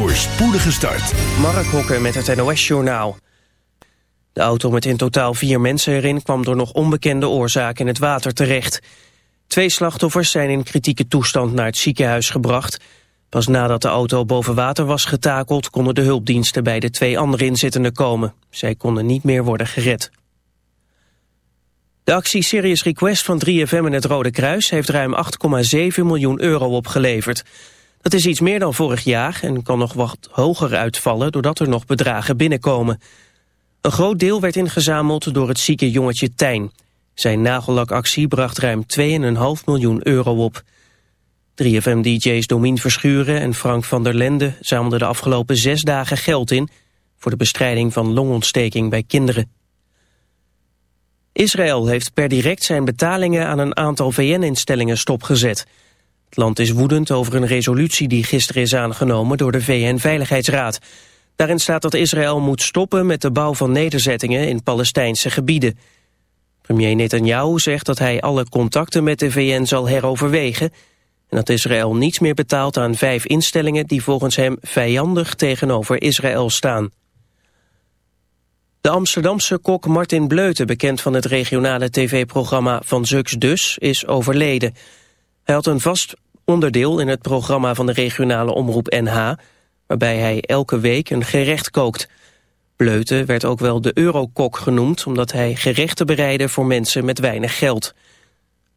voor spoedige start. Mark Hokker met het NOS-journaal. De auto met in totaal vier mensen erin kwam door nog onbekende oorzaak in het water terecht. Twee slachtoffers zijn in kritieke toestand naar het ziekenhuis gebracht. Pas nadat de auto boven water was getakeld konden de hulpdiensten bij de twee andere inzittenden komen. Zij konden niet meer worden gered. De actie Serious Request van 3FM en het Rode Kruis heeft ruim 8,7 miljoen euro opgeleverd. Dat is iets meer dan vorig jaar en kan nog wat hoger uitvallen doordat er nog bedragen binnenkomen. Een groot deel werd ingezameld door het zieke jongetje Tijn. Zijn nagellakactie bracht ruim 2,5 miljoen euro op. 3FM-dj's Domien Verschuren en Frank van der Lende zamelden de afgelopen zes dagen geld in... voor de bestrijding van longontsteking bij kinderen. Israël heeft per direct zijn betalingen aan een aantal VN-instellingen stopgezet. Het land is woedend over een resolutie die gisteren is aangenomen door de VN-veiligheidsraad. Daarin staat dat Israël moet stoppen met de bouw van nederzettingen in Palestijnse gebieden. Premier Netanyahu zegt dat hij alle contacten met de VN zal heroverwegen... en dat Israël niets meer betaalt aan vijf instellingen die volgens hem vijandig tegenover Israël staan. De Amsterdamse kok Martin Bleuten, bekend van het regionale tv-programma Van Zux Dus, is overleden. Hij had een vast onderdeel in het programma van de regionale omroep NH... waarbij hij elke week een gerecht kookt. Bleuten werd ook wel de Eurokok genoemd... omdat hij gerechten bereidde voor mensen met weinig geld.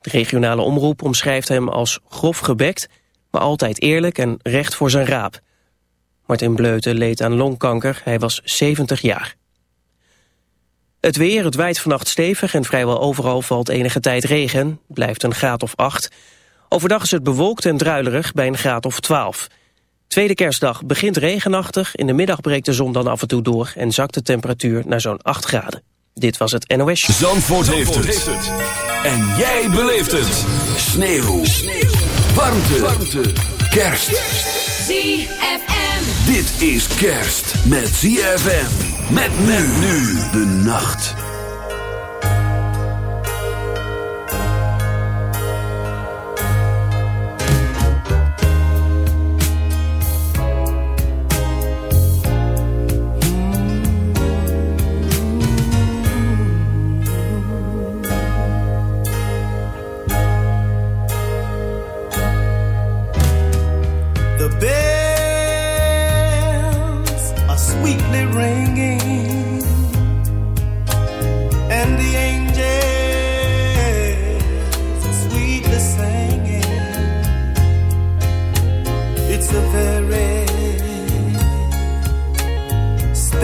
De regionale omroep omschrijft hem als grof gebekt... maar altijd eerlijk en recht voor zijn raap. Martin Bleuten leed aan longkanker, hij was 70 jaar. Het weer, het waait vannacht stevig en vrijwel overal valt enige tijd regen. Blijft een graad of 8. Overdag is het bewolkt en druilerig bij een graad of 12. Tweede kerstdag begint regenachtig. In de middag breekt de zon dan af en toe door... en zakt de temperatuur naar zo'n 8 graden. Dit was het NOS. Zandvoort, Zandvoort heeft, het. En jij beleeft het. Sneeuw. Sneeuw. Warmte. Warmte. Kerst. ZFM. Dit is kerst met ZFM. Met men nu de nacht.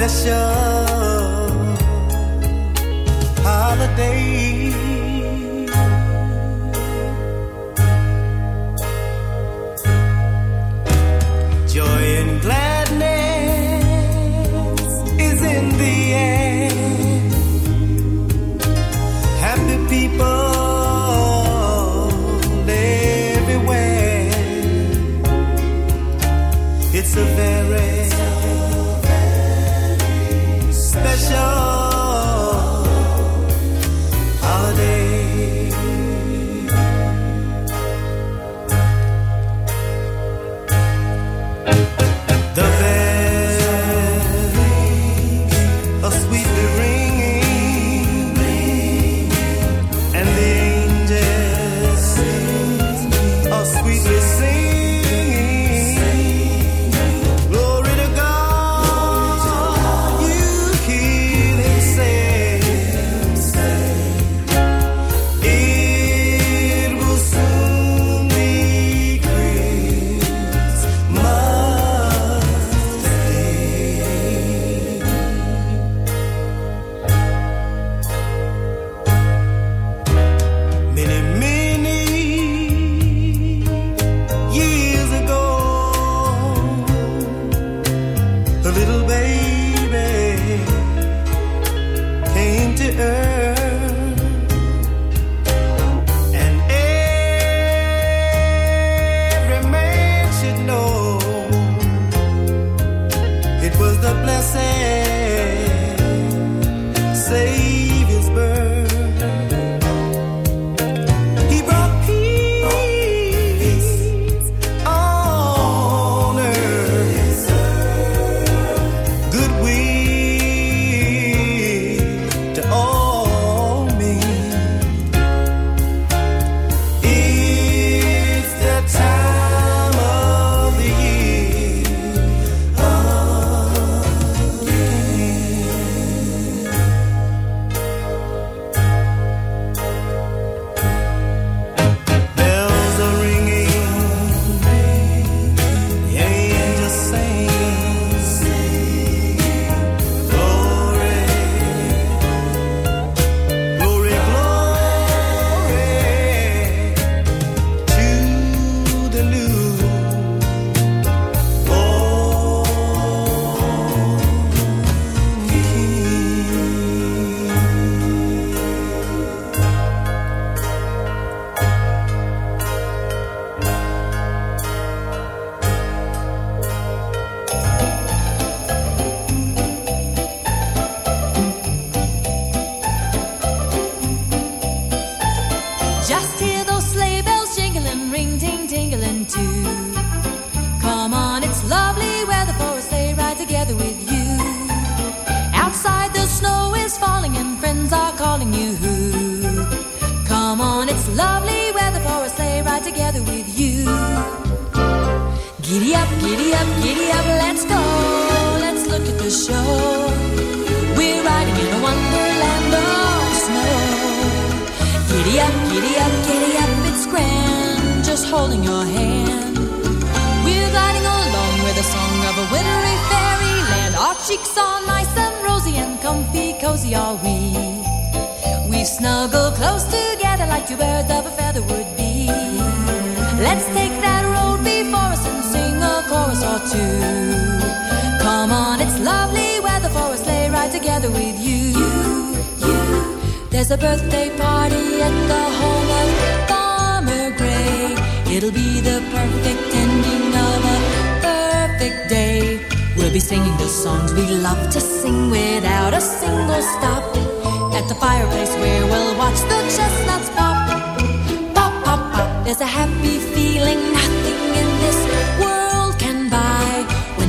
想。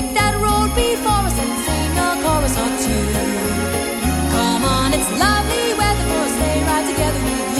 Take that road before us and sing a chorus or two. Come on, it's lovely together with you.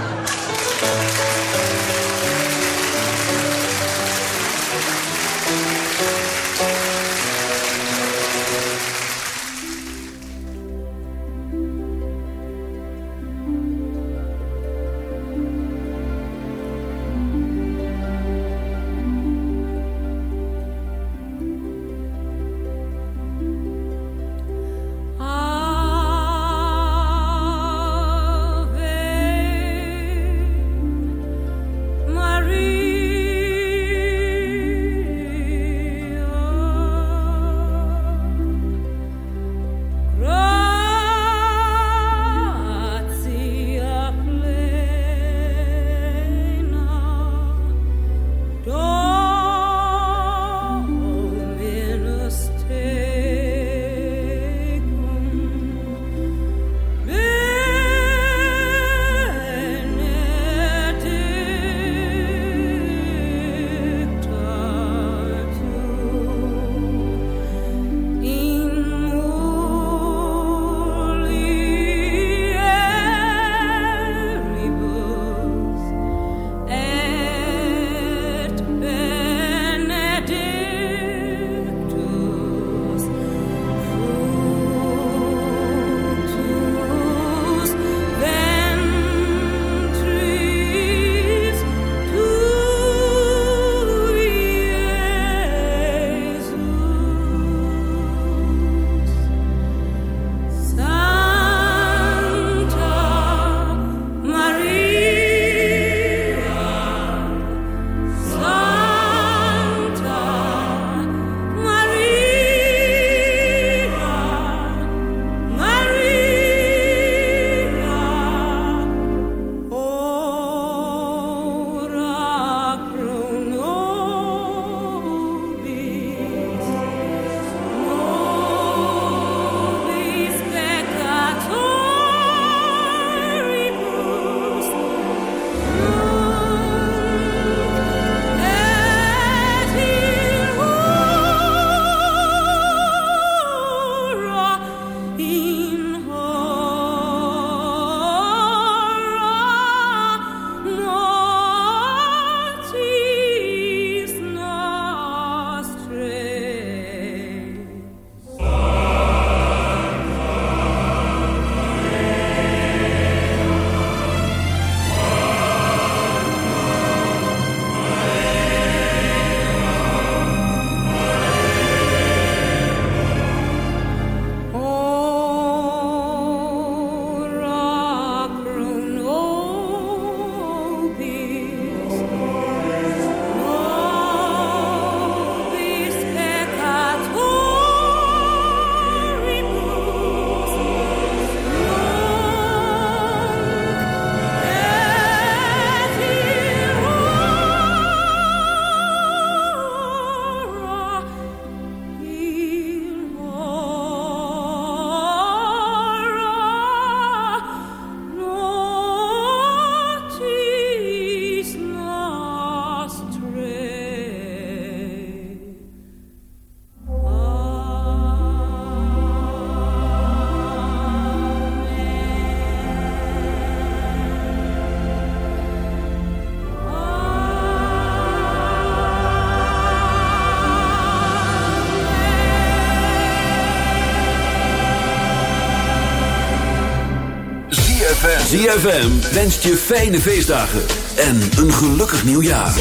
ZFM wenst je fijne feestdagen en een gelukkig nieuwjaar.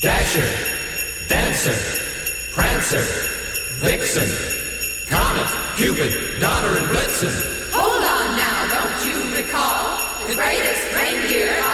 Dasher, Dancer, Prancer, Vixen, Comet, Cupid, Donner and Blitzen. Hold on now, don't you recall the greatest reindeer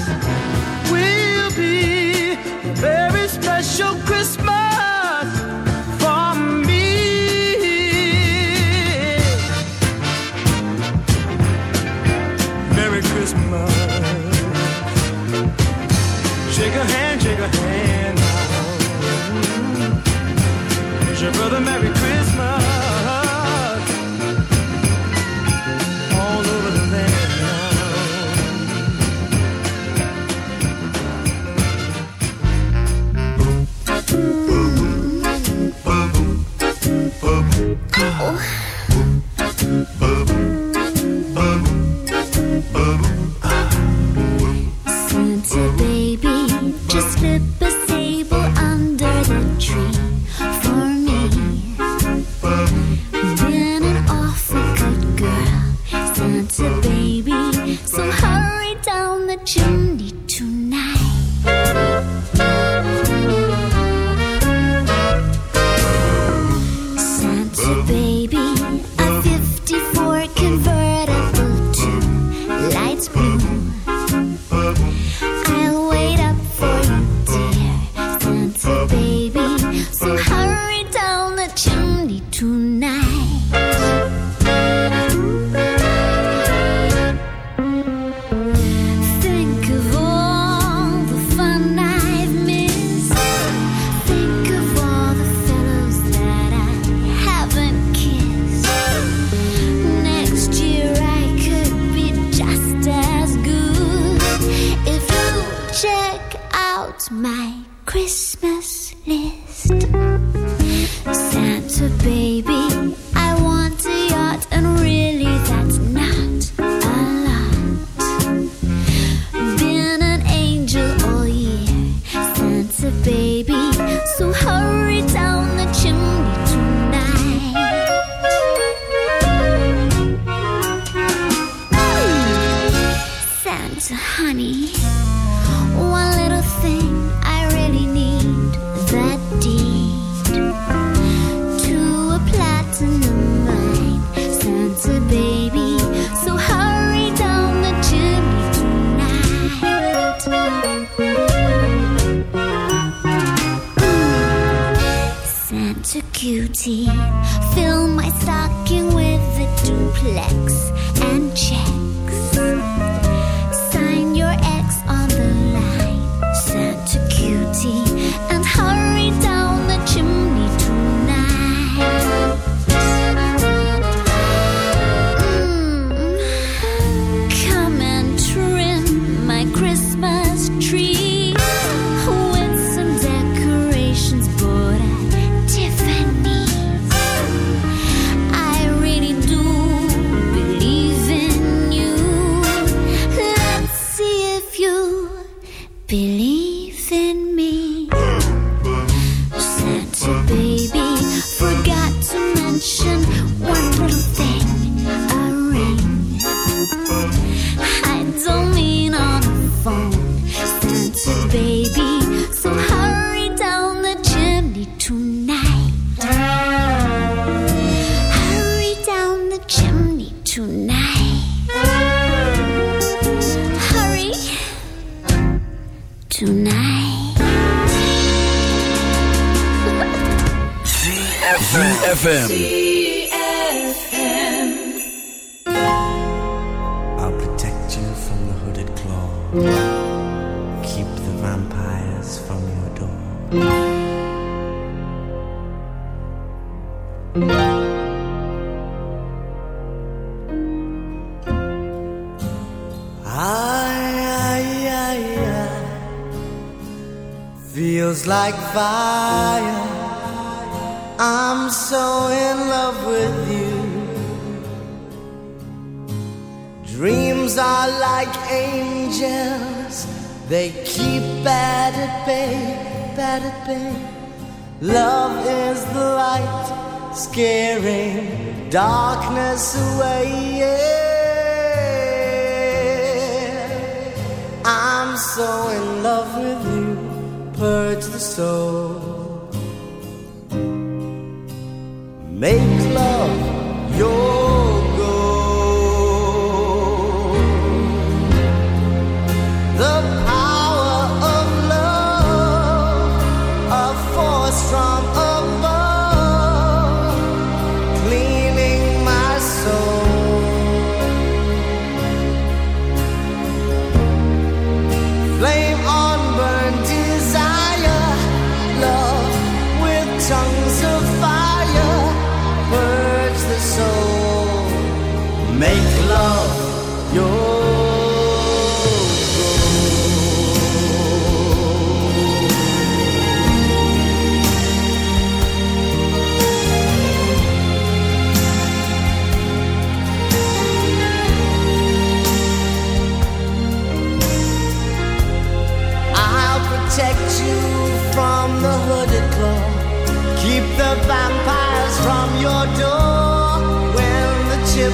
Show.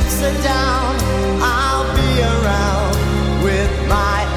Are down, I'll be around with my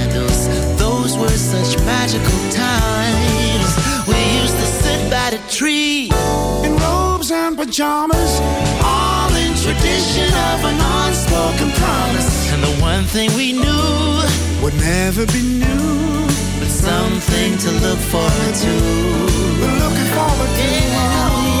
Such magical times. We used to sit by the tree In robes and pajamas, all in tradition of an unspoken promise. And the one thing we knew, would never be new. but something to look forward to. We're looking forward to. I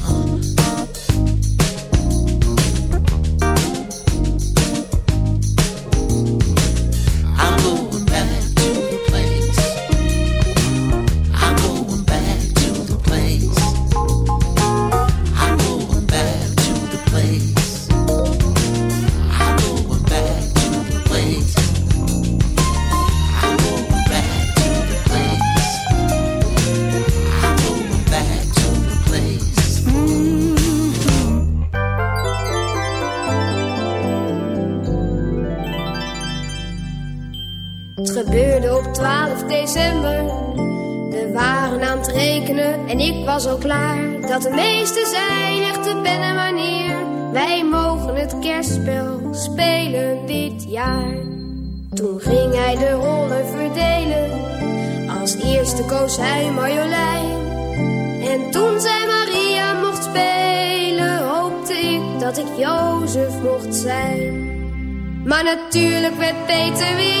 natuurlijk werd Peter weer